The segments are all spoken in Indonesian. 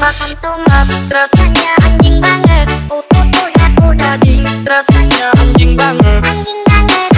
makan tomat. Rasanya anjing banget. Oh, udah, udah ding Rasanya Anjing banget, anjing banget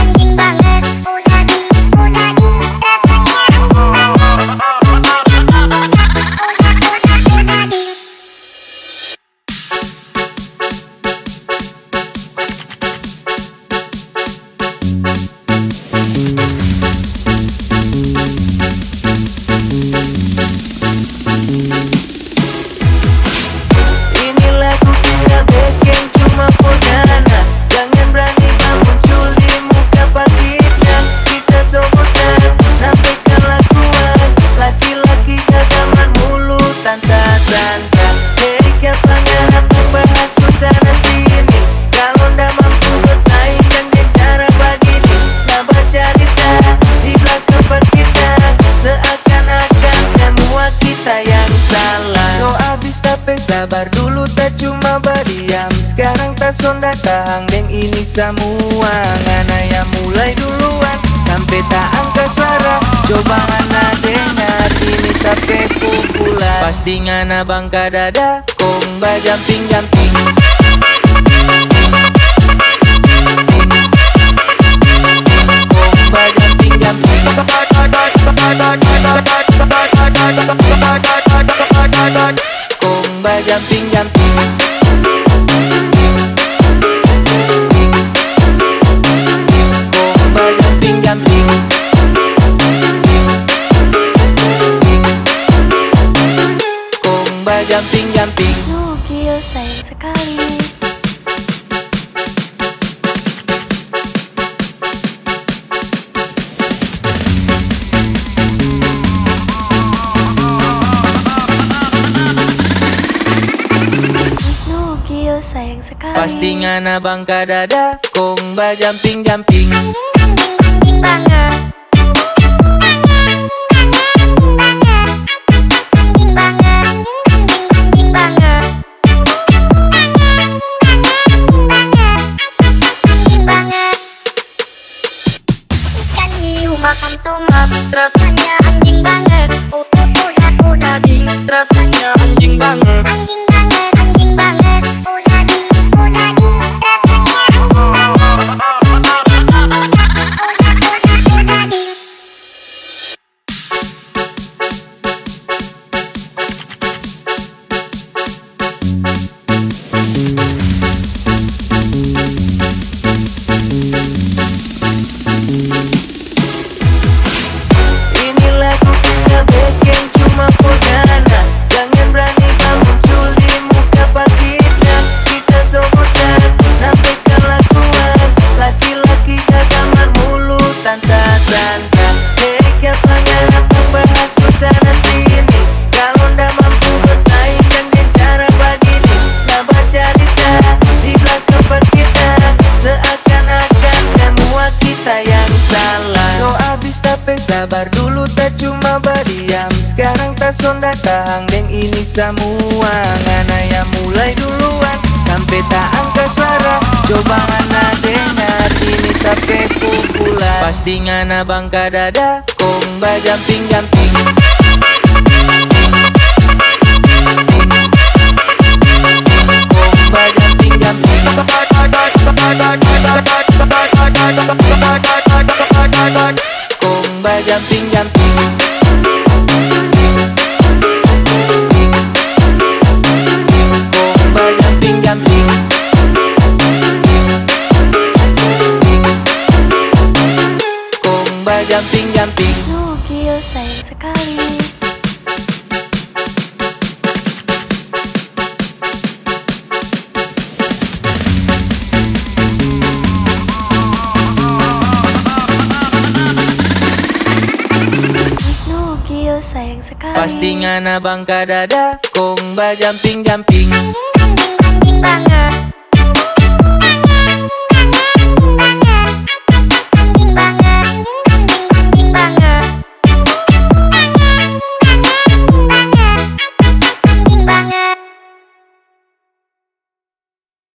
sabar dulu tak cuma berdiam. Sekarang tak sonda tahang deng ini semua Ngana yang mulai duluan. Sampai tak angkat suara Coba ngana dengar. Ini tapi kumpulan Pasti ngana bangka dada Kong bajamping-jamping Kong Kong bajamping-jamping Kong bajamping-jamping Kong bajamping-jamping Nugil sayang sekali Pasti ngana bangka dada Kong bajamping-jamping Anjing, anjing, anjing banget Rasanya Anjing banget, anjing banget tanta-tanta Hei kapangan apa bahas susana sini. Kalau ndak mampu bersaing dengan cara begini. Nambah cerita di belakang kita. Seakan-akan semua kita yang salah. So abis tapi sabar dulu tak cuma berdiam. Sekarang tak sonda tahang deng ini semua Ngana yang mulai duluan. Sampai tak angkat suara Coba ngana dengar kumpulan Pasti ngana bangka dada Kong bajamping-jamping Kong bajamping-jamping Kong bajamping-jamping Bajamping-jamping Nugil sayang sekali. Nugil sayang sekali. Pasti ngana bangka dada Kong anjing, anjing banget